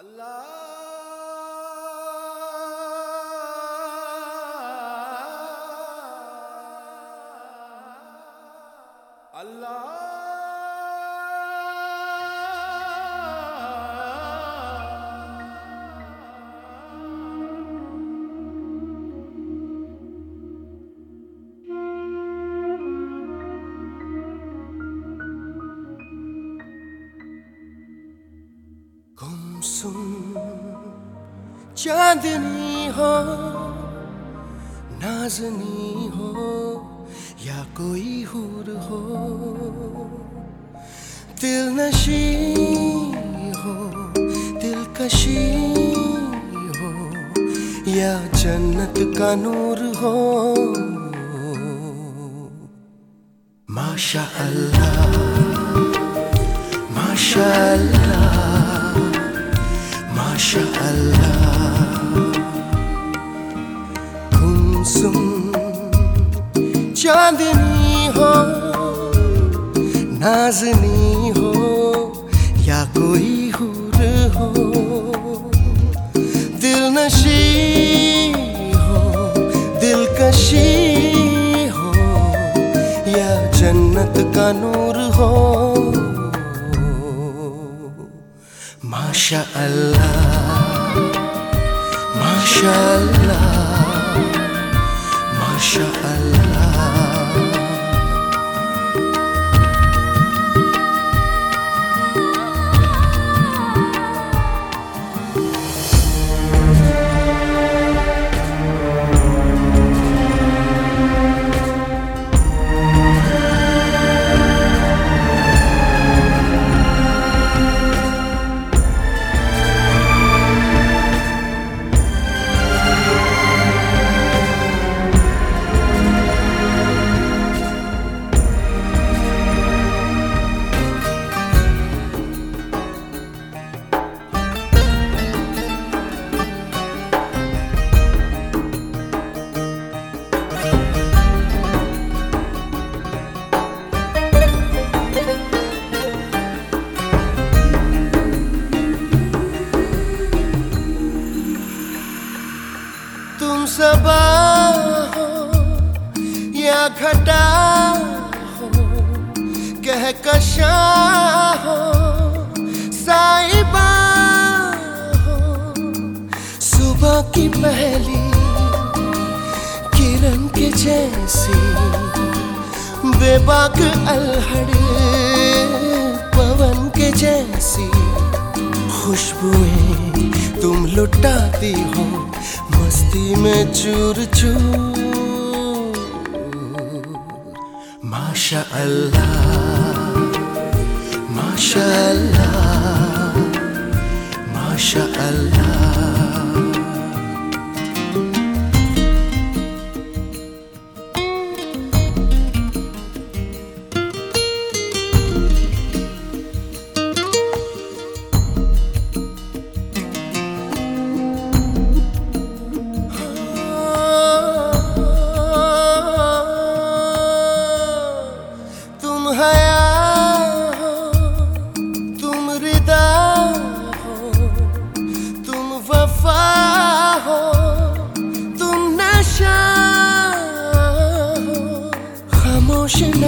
गुमसुम चांदनी हो, नाजनी हो, या कोई हूर हो दिल नशी हो, दिलकशी हो, या जन्नत का नूर हो। माशा अल्लाह माशा अल्लाह अल्लाह गुमसुम चांदनी हो, नाजनी हो, या कोई हूर हो दिल नशी हो, दिलकशी हो, या जन्नत का नूर हो। माशा अल्लाह माशा अल्लाह माशा अल्लाह सबा हो या घटा हो, कह कशा हो साइबा हो। सुबह की पहली किरण के जैसी बेबाक अलहड़ पवन के जैसी खुशबुएँ तुम लुटाती हो मस्ती में चूर चूर। माशा अल्लाह माशा अल्लाह माशा अल्लाह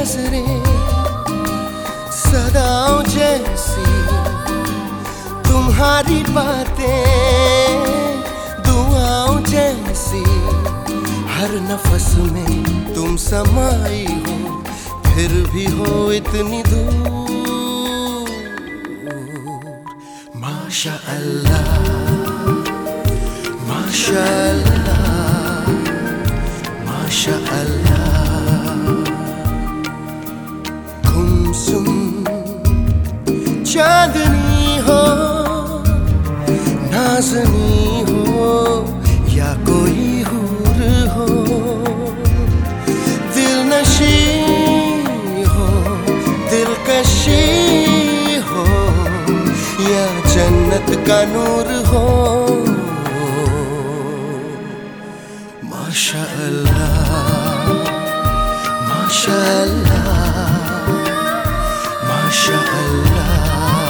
नज़रें सदाओं जैसी। तुम्हारी बातें दुआओं जैसी। हर नफस में तुम समाई हो, फिर भी हो इतनी दूर। माशा अल्लाह माशा अल्लाह माशा अल्लाह चांदनी हो, नाजनी हो, या कोई हूर हो दिल नशी हो, दिलकशी हो, या जन्नत का नूर हो। माशा अल्लाह माशा अल्लाह माशा अल्लाह